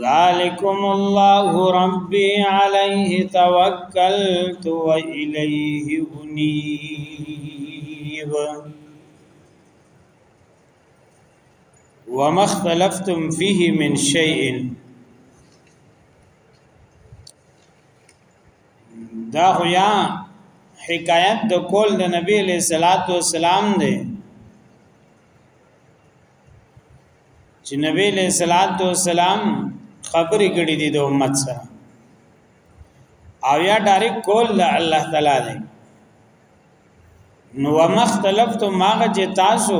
ذالکم الله ربی علیه توکلت و الیه انیب وما اختلفتم فيه من شيء دا خو یا حکایت د کول د نبی له صلوات و سلام دی چې نبی له صلوات و سلام خبرې کړې دي د امت سره او یا ډایرک کول د الله تعالی دی نو مختلفت ماغه چې تاسو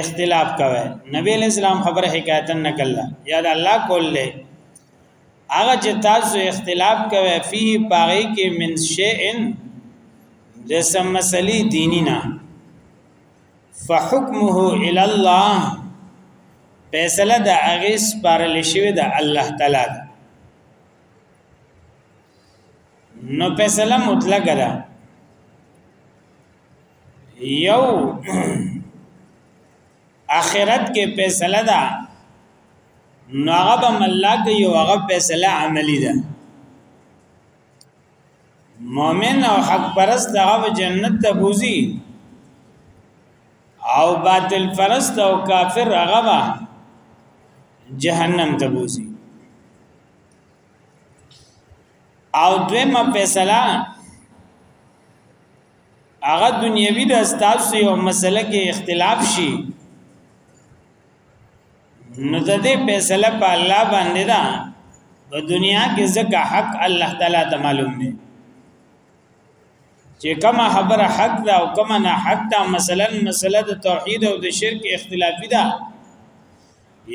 اختلاف کوي نبی له اسلام خبره حکایت نه کړل یا د الله کول له هغه چې تاسو اختلاف کوي فيه باغی کې من شئن د سم مسلې دینی نه فحکمه الی الله فیصله د هغه سپارل شوی د الله تعالی نو فیصله مطلقه ده یو اخرت کې فیصله ده نو هغه به ملاک یو هغه فیصله عملی ده مؤمن او حق پرست هغه جنت ته بوزي او باطل پرست او کافر هغه به جهنم ته بوزي او دویمه فیصله هغه دنیوي د استاد یو مسله کې اختلاف شي نو د دې فیصله په الله باندې ده په دنیا کې ځکه حق الله تعالی ته معلوم دی چې کومه خبره حق ده او کومه نه حق ده مثلا مسله د توحید او د شرک اختلافي ده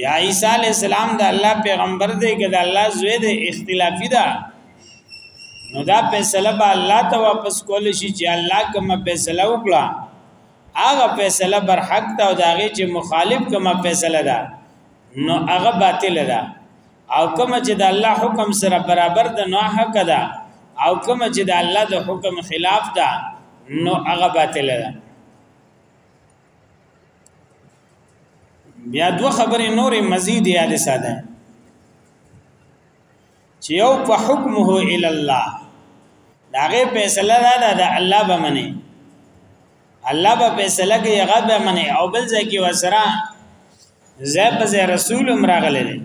یا عیسی علی السلام د الله پیغمبر دی که د الله زوی دی اختلافي ده نو دا فیصله به الله ته واپس کول شي چې الله کومه فیصله وکړه هغه فیصله بر حق ده او دا غي چې مخالف کما فیصله ده نو هغه باطل ده او کما چې د الله حکم سره برابر ده نو حق ده او کما چې د الله د حکم خلاف ده نو هغه باطل ده بیا دوه خبرې نورې مزید یاد ساده چې یو په حکمه ال الله داغه فیصله دا ده د الله به منی الله به فیصله کوي هغه به منی او بل ځکه وسره زه په رسول امراغله دي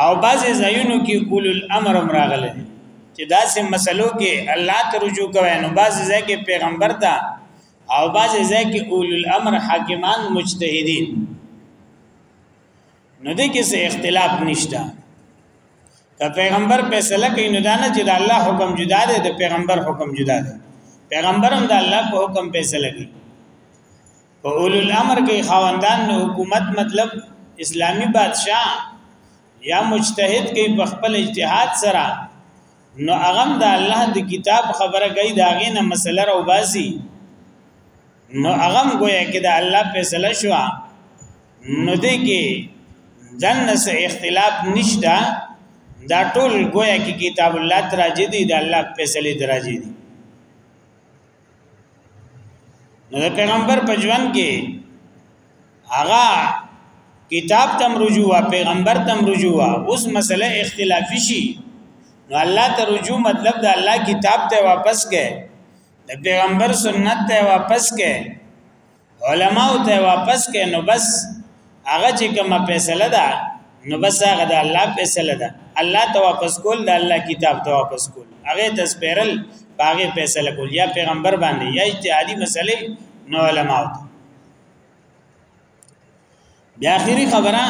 او بعضې ځایونو کې کول الامر امراغله دي چې داسې مسلو کې الله ته رجوع کوي نو بعضې ځای کې پیغمبر ته او بعضې ځای کې اول الامر حاکمان مجتهدین نو دې کې څه اختلاف نشته که پیغمبر فیصله کوي نو دا نه چې د الله حکم جدا دی د پیغمبر حکم جدا دی پیغمبر هم د الله په حکم فیصله کوي په اولو الامر کې خواندان نو حکومت مطلب اسلامی بادشاہ یا مجتهد کې په خپل اجتهاد سره نو هغه د الله د کتاب خبره کوي دا غینه مسله راو باسي نو هغه گویا کې د الله فیصله شوه نو دې کې ځنه سه اختلاف نشتا دا ټول گویا کې کتاب الله تراجی دی دا الله فیصله تراجی دی نو د پیغمبر په ژوند کې هغه کتاب تم رجوع وا پیغمبر تم رجوع وا اوس مسله اختلافي شي نو الله ته رجوع مطلب د الله کتاب ته واپس کې د پیغمبر سنت ته واپس کې علماء ته واپس کړي نو بس هغه چې کومه فیصله ده نو بس هغه د الله فیصله ده الله ته واپس کول د الله کتاب ته واپس کول هغه د سپیرل باغې فیصله کول یا پیغمبر باندې یا اجتهادي مسلې نو علماء ته بیا اخیری خبره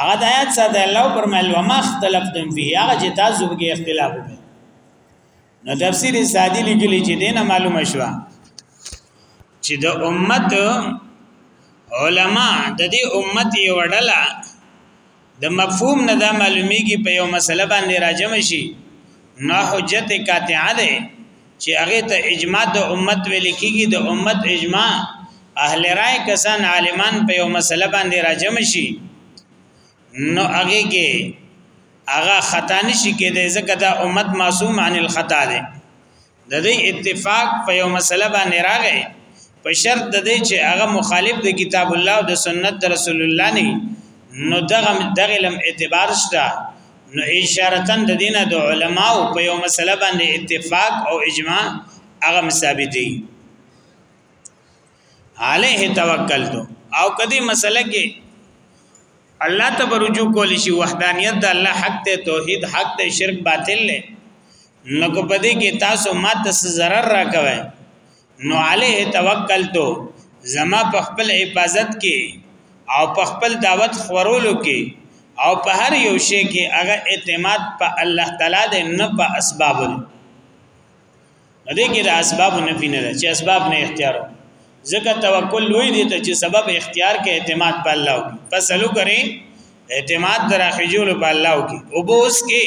هغه د آیات سره الله پرمایل و ما اختلفتم فيه هغه چې تاسو به اختلاف وکړي نو تفسیر سادی لیکلی چې دینه معلومه شوه چې د امت علما د دې امت یو ډله د مفهوم نه دا معلومیږي په یو مسله باندې راجم شي نه حجت قاطعه ده چې هغه ته اجماع د امت ویل کیږي د امت اجماع اهل رائے کسان عالمان په یو مسله باندې راجم شي نو هغه کې هغه خطا نشي کېدای ځکه دا امت معصوم عن الخطا دی د دې اتفاق په یو مسله باندې راغی په شرط د دې چې هغه مخالف د کتاب الله او د سنت رسول الله نه نو دغه دغه لم اعتبار شته نو اشارتن د دینه د علماو په یو مسله باندې اتفاق او اجماع هغه ثابت دي علیه توکلت او کدی مسله کې الله ته برجو کول شي وحدانیت د الله حق ته توحید حق ته شرک باطل نه نو کو پدې کې تاسو ماته zarar راکوي نو علیه توکلت زما په خپل حفاظت کې او په خپل دعوت خورولو کې او په هر یو شی کې هغه اعتماد په الله تعالی دې نه په اسبابو دې کې د اسباب نفي نه ده چې اسباب نه اختیار ځکه توکل لوی دی ته چې سبب اختیار کې اعتماد په الله وکړي فصلو کرے اعتماد درا خجول په الله وکړي او بوس کې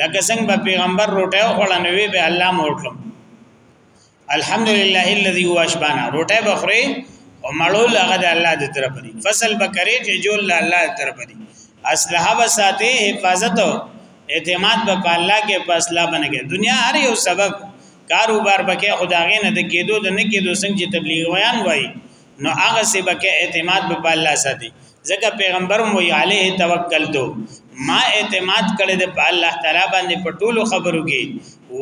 لکه څنګه په پیغمبر روټه خړنوي به الله موټم الحمدلله الذي هو اشبانا روټه بخره او مړول هغه د الله د طرف دی فصل بکرې چې جول الله د طرف دی اصله وساته حفاظت اعتماد به په الله کې په اصله باندې کې دنیا هر یو سبب کاروبار بکې خداغې نه د کېدو د نه کېدو څنګه چې تبلیغ ویان وای نو هغه سه بکې اعتماد به په الله ساتي ځکه پیغمبر مو علیه توکل دو ما اعتماد کړی د په الله تعالی باندې په ټولو خبرو کې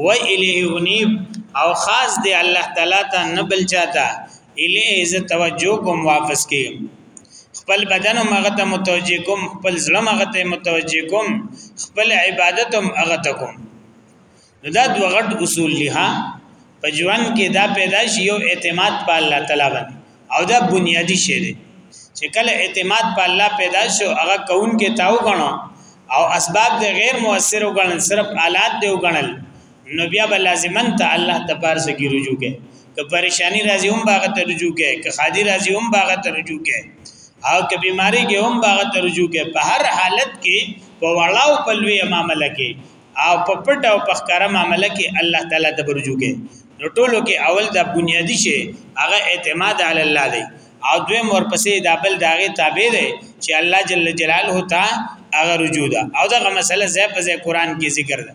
و الیه ونیب او خاص دی الله تعالی ته نه بل چاته الیه ز توجه کوم واپس کیږم خپل بدن هم هغه ته متوجه کوم خپل زړه هم هغه ته متوجه کوم خپل عبادت هم هغه ته کوم نو دا دوه غټ اصول دي ها په ژوند کې دا پیدا شي یو اعتماد په الله تعالی باندې او دا بنیادی شی دی چې کله اعتماد په الله پیدا شو هغه کون کې تاو غنو او اسباب د غیر موثر وګڼل صرف آلات دی وګڼل نو بیا به لازمن ته الله تبارک وتعالى رجوع کوي که پریشانی راځي هم باغ ته رجوع کې که خادي راځي هم باغ ته رجوع کې او که بیماری کې هم باغ ته رجوع کې په هر حالت کې په وړاو په لوی معاملې کې او په پټ او په ښکارا معاملې کې الله تعالی ته رجوع کې نو ټولو کې اول دا بنیادی شی هغه اعتماد علی الله دی او دوی ورپسې دا بل داغه تابع دی چې الله جل جلاله ته هغه رجوع ده او دا مسله زې په زې قران کې ذکر ده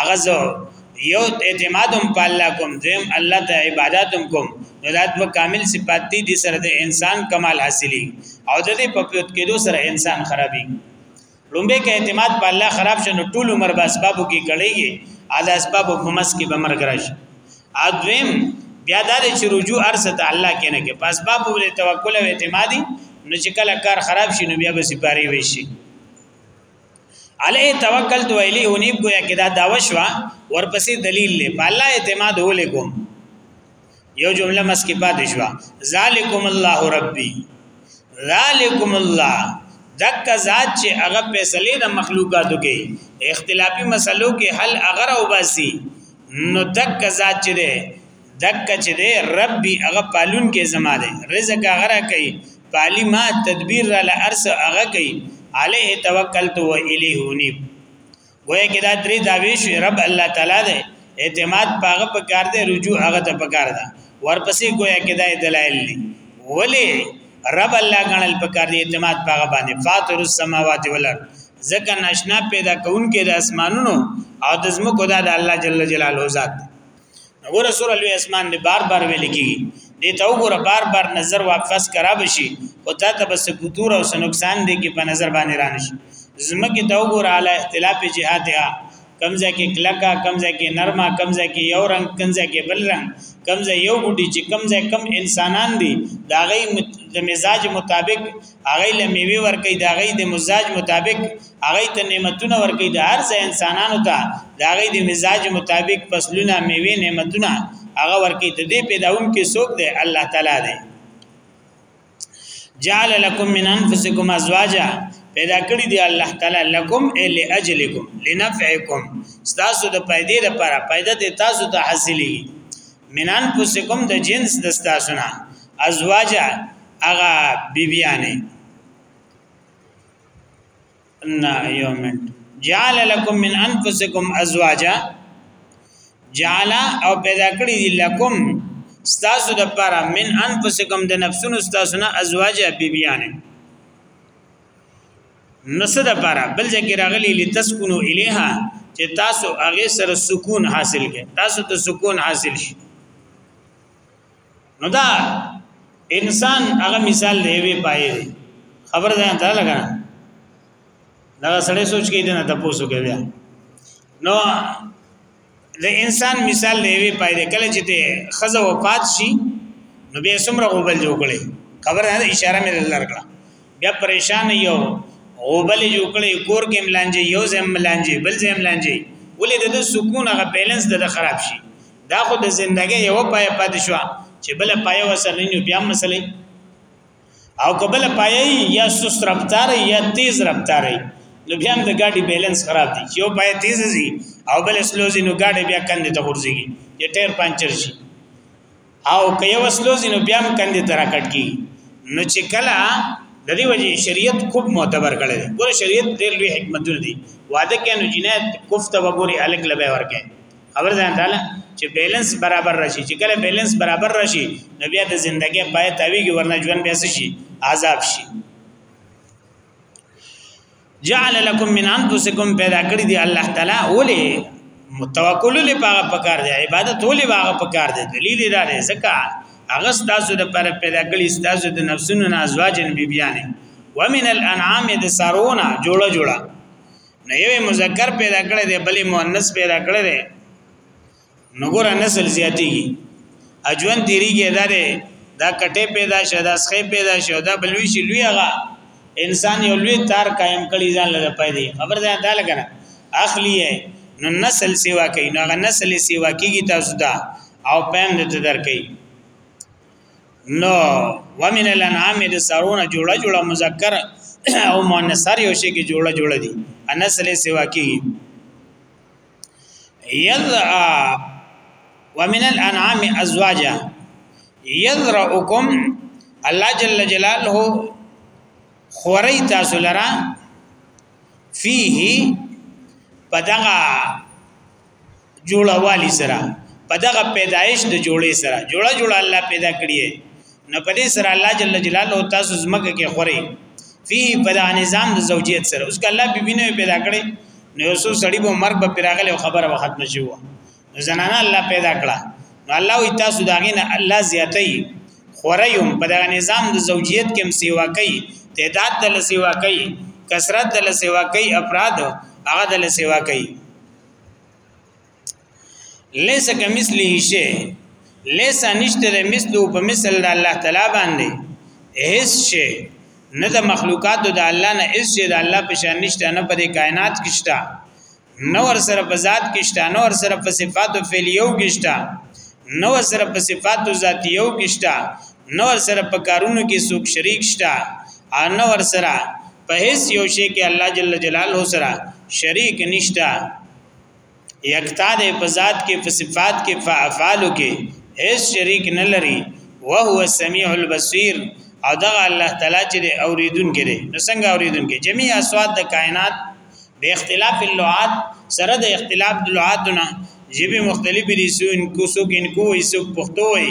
هغه زه یو اعتماد هم په الله کوم دویم الله ته عبادت هم کوم نو دا دوه کامل صفات دي د سره د انسان کمال حاصلي او د دې په پیوت کېدو سره انسان خرابي لومبه کې اعتماد په الله خراب شنو ټول عمر به اسبابو کې کړيږي ادا اسبابو په مس کې به مرګ راشي ادویم بیا دا چې رجوع ارسه ته الله کې نه کې پس باب ولې توکل او اعتمادي نو چې کله کار خراب شي نو بیا به سپاری وي شي علی توکل تو الی انیب گویا کې دا داوا شوا ورپسې دلیل له په الله اعتماد ولیکم یو جمله مسکی پاتې شوا ذالکم الله ربی ذالکم الله دک ذات چې هغه فیصله د مخلوقاتو کې اختلافي مسلو کې حل اگر او باسي نو دک ذات چې ده دک چې ده ربي هغه پالون کې زما ده رزق هغه را کوي پالی ما تدبیر را لارس هغه کوي عليه توکلت و الیه انیب گویا کې دا درې داوی شو رب الله تعالی دی اعتماد پاغه په کار دی رجوع هغه ته په کار ده ورپسې گویا کې دا دلایل دي ولی رب الله غنل په کار دی اعتماد پاغه باندې فاطر السماوات والارض ځکه ناشنا پیدا کون کې د اسمانونو او د زمکو دا د الله جل جلاله ذات دی وګوره سور لوی اسمان دی بار بار ویل کیږي دې ته وګوره بار بار نظر واپس کرا بشي او تا ته بس ګذور او نقصان دی کې په نظر باندې رانه شي زمکه ته وګوره علی اختلاف جهاتها کمزه کې کلکا کمزه کې نرمه کمزه کې یو رنگ کمزه کې بل رنگ کمزه یو ګډي چې کمزه کم انسانان دي دا غي د مزاج مطابق هغه له میوي ورکې دا غي د مزاج مطابق هغه ته نعمتونه ورکړي د هر ځای انسانانو ته د هغه د مزاج مطابق فصلونه میوه نعمتونه هغه ورکړي د دې پیداون کې څوک دی الله تعالی دی جعل لكم من انفسكم ازواجا پیدا کړی دی الله تعالی لکم ال اجلکم لنفعکم تاسو د پیدې لپاره پیدا د تاسو ته حاصلې من انفسکم د جنس د تاسو نه ازواجا هغه بیبیانه نه یو منټ جعل لكم من انفسكم ازواجا جعل او پیدا کړی دی لکم ستاسو د پاره من انفسکم د نفسونو ستاسو نه ازواج بیبیان نس د پاره بل ځکه راغلی لتسكنو الیها چې تاسو هغه سره سکون حاصل کړئ تاسو ته سکون حاصل شي نو دا انسان هغه مثال دی وی پای دی خبر ده ته لګا دا سړی سوچ کې دې نه تاسو کې بیا نو د انسان مثال دی وی پای دی کله چې ته خزه وفات شي نو به سمره غوبل جوړې خبر ده اشاره مې لرګه بیا پریشان یو غوبل جوړې کور کې ملانجه یو زم ملانجه بل زم ملانجه ولې د سکون هغه بیلانس د خراب شي دا خو د زندګۍ یو پای پاتې شو چې بل پای وسنه نو بیا مسلې او کبل پای یا سست رفتار یا تیز رفتار نو بیا د ګاډي بیلانس خراب دي یو پای تیز زی او بل سلوزي نو ګاډي بیا کندې ته ورځي یا ټیر پنچر شي او که یو سلوزي نو بیا کندې ته راکټ کی نو چې کله د دې وجه شریعت خوب معتبر کړي ګور شریعت ډېر لوی حکمتونه دي واده کې نو جنایت کوفته وګوري الګ لبه ورکه خبر ځان تعالی چې بیلانس برابر راشي چې کله بیلانس برابر راشي نو بیا د ژوندۍ پای تاویږي ورنه ژوند بیا شي عذاب شي جعل لكم من انفسكم پیدا کړی دی الله تعالی ولې متوکل له پاغه پکار دی عبادت ولې واغه پکار دی دلیل دا دی ځکه هغه ستاسو د پر پیدا کړی ستاسو د نفسونو نه ازواجن بیبیانه ومن الانعام د سارونه جوړه جوړه نه یو مذکر پیدا کړی دی بلې مؤنث پیدا کړی دی نو ګور نسل زیاتی اجوان تیریږي ادارې دا کټه پیدا شه دا سخه پیدا شه دا بلوي شي لوی هغه انسان یو لوی تار قائم کړي ځان لپاره پیدا خبر ده دا لګره اخلي نو نسل سیوا کوي نو هغه نسل سیوا کیږي تاسو دا او پام دې درکې نو ومن الانعام د سرونه جوړه جوړه مذکر او مؤنث هر یو شی کې جوړه جوړه دي انس له سوا کې یذرا ومن الانعام ازواجا یذرؤکم الله جل جلاله خوري تاسو لرا فيه پدغه جوړوالی سره په دغه پیدایش د جوړې سره جوړه جوړه الله پیدا کړی نو په دې سره الله جل جلاله تاسو زمکه کې خوري فی په دا نظام د زوجیت سره اوس کله بیبینه پیدا کړي نو یو څو سړی به مرګ به پیراغله او خبره به ختم شي وو زنانه الله پیدا کړه نو الله وی تاسو دا غینه الله زیاتې خوریم په دا نظام د زوجیت کې هم سیوا کوي تعداد د سیوا کوي کثرت د سیوا کوي افراد هغه د سیوا کوي لیس کمثله شی لیس نشته د مثلو په مثل د الله تعالی باندې هیڅ شی نه د مخلوقات د الله نه هیڅ شی د الله په شان نشته نه په کائنات کې شته نه ور سره په ذات کې شته نه ور سره په صفات او فعلیو کې شته نه ور سره په صفات او ذاتیو کې شته نه ور سره په کارونو کې څوک شریک شته او نه ور سره په هیڅ یو شی کې الله جل جلاله سره شریک نشته یکتا د په ذات کې په صفات کې په افعال کې هیڅ شریک نه لري او هو السمیع البصیر او دا الله تعالی چې اوریدونکي دی نو څنګه اوریدونکي جميع اصوات د کائنات به اختلاف اللغات سره د اختلاف اللغاتونه جبه مختلفې دي سو ان کو سو ان کو وي سو پښتو وي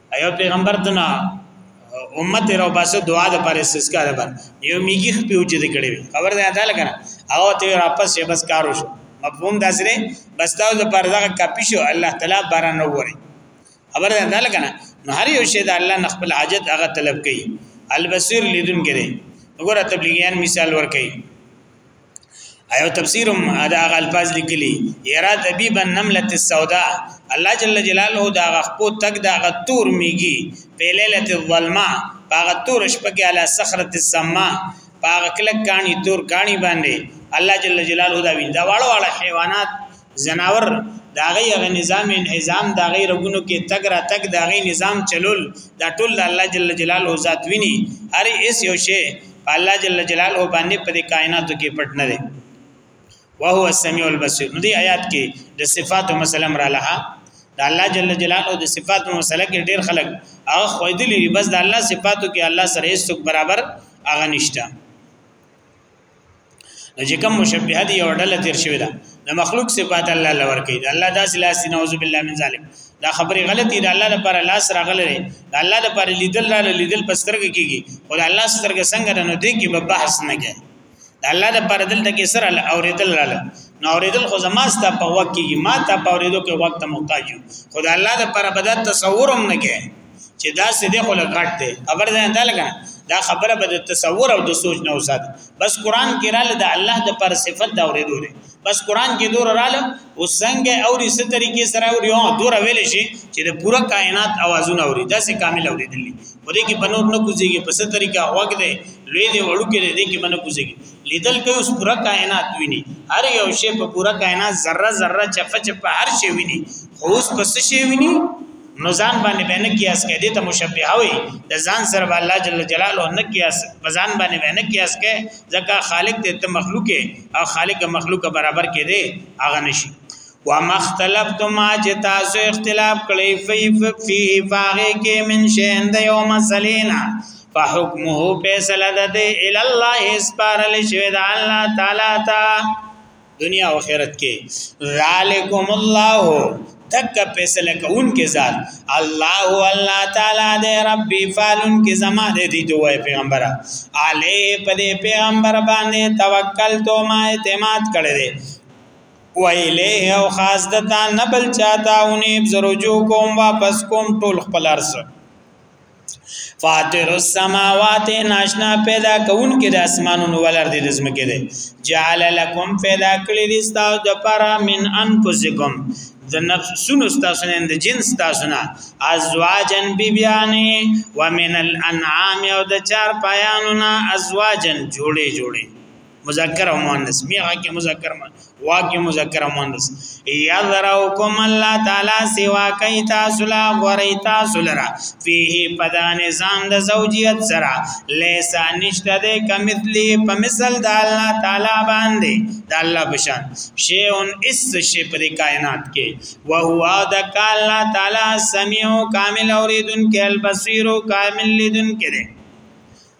ایو پیغمبر دنا امت رو باسه دعا د پر استسقا ده یو میګی خپل وجود کړي خبر ده ادا لګره او ته واپس یې بس کارو شو مفهوم دا سره بس تاسو د پر دغه کاپی شو الله تعالی باران نو وره خبر ده ادا لګره نو هر یو شی د الله نخبل حاجت هغه طلب کوي البصیر لیدون کړي وګوره تبلیغیان مثال ور کوي ایو تفسیر هم دا غ الفاظ لیکلی یرا دبیب النمله السوداء الله جل جلاله دا غخپو تک دا غتور میږي په ليله الظلمه باغ تور شپه کې علی صخره السما باغ کلک کانی تور کانی باندې الله جل جلاله دا وی دا واړه واړه حیوانات ځناور دا غي غي نظام انهزام دا غي رګونو کې تګ را تګ دا غي نظام چلول دا ټول د الله جل جلاله ذات ویني هر اس یو شی په الله جل جلاله باندې په کائناتو کې پټ نه دی وهو السميع البصير نو دی آیات کې د صفات مسلم را لها د الله جل جلاله د صفات مسله کې ډیر خلک هغه خویدلی بس د الله صفاتو کې الله سره هیڅ برابر هغه نشته چې کوم مشبهه دی او ډله تیر شوی دا د مخلوق صفات الله لور کوي الله داس لاس نعوذ بالله من ظالم دا خبره غلطی ده الله لپاره لاس راغله ده الله لپاره لیدل را لیدل پسترګ کیږي او الله سترګ څنګه نه دی کې به بحث نه کوي دا الله لپاره دلته کې سره اوریدل رااله نو اوریدل خو زماست په وخت کې ما ته په اوریدو کې وخت محتاج خو دا الله لپاره بدات تصورم نه کوي چې دا څه دی خو لګټ دی خبر ده نه لګا دا خبره به د تصور او د سوچ نه وسات بس قران کې رااله د الله د پر صفت دا اورېدو نه بس قران کې دور رااله او څنګه او د ست طریقې سره او یو دور ویل شي چې د پوره کائنات اوازونه اوري دا سه کامل اورېدل په دې کې بنور نه کوزيږي په ست طریقه وګ دی لوی دی وړو کې دې کې بنور کوزيږي لیدل کې اوس پوره کائنات ویني هر یو شی په پوره کائنات ذره ذره چفه چفه هر شی ویني خو اوس پس شی ویني نو ځان باندې به نه قیاس کې دي ته مشبهه وي د ځان سره به الله جل جلاله نه قیاس ځان باندې به نه قیاس کې ځکه خالق دې ته مخلوق او خالق مخلوق برابر کې دي هغه نشي و مختلفتم ما چې تاسو اختلاف کړی فی فی فاغه کې من شین د یو مسلینا فحکمه فیصله ده ال الله اسپارل شوی د الله تعالی ته دنیا او آخرت کې ذالکم الله تک فیصله کون کې ذات الله الله تعالی دې ربي فالون کې زما دې دي دوه پیغمبر علی په دې پیغمبر باندې توکل تو ما اعتماد کړی دی و الیه او خاص دتا نبل چاته اونې زرجو کوم واپس کوم ټول خپل ارسه فاتر السماوات ناشنا پیدا کون کې د اسمانونو ولر دي د زمکه دي جعل لكم پیدا کړی دي تاسو د پرا من انفسکم د نفسونو تاسو نه د جنس تاسو نه ازواجن بیبیانې ومن الانعام او د چار پایانو نه ازواجن جوړي جوړي مذکر او مؤنث میغه کې مذکر واکه مذکر او مؤنث یذرؤکم الله تعالی سوا کوي تاسو لا غوري تاسو لرا فيه پدا نظام د زوجیت سره لیسا نشته د کمثلی په مثل د الله تعالی باندې د الله بشان شی اون اس شی پر کائنات کې او هو د الله تعالی سميع کامل اوریدن کې البصیر کامل لیدن کې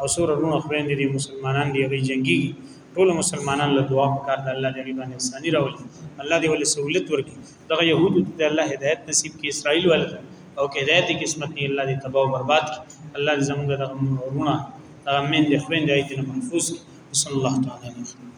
او سور رونه خويندې دي مسلمانان دي غي جنگي ټول مسلمانان له دعا وکړ د الله دې باندې انساني راولي الله دې ول سہولت ورکړي دغه يهود دې الله هدايت نصیب کړي اسرائيل ول او کې هدايت قسمت نه الله دې تباہ او برباد کړي الله دې زموږ د رونه دغه من دې خويندې دې محفوظ کړي صلی الله تعالی علیه وسلم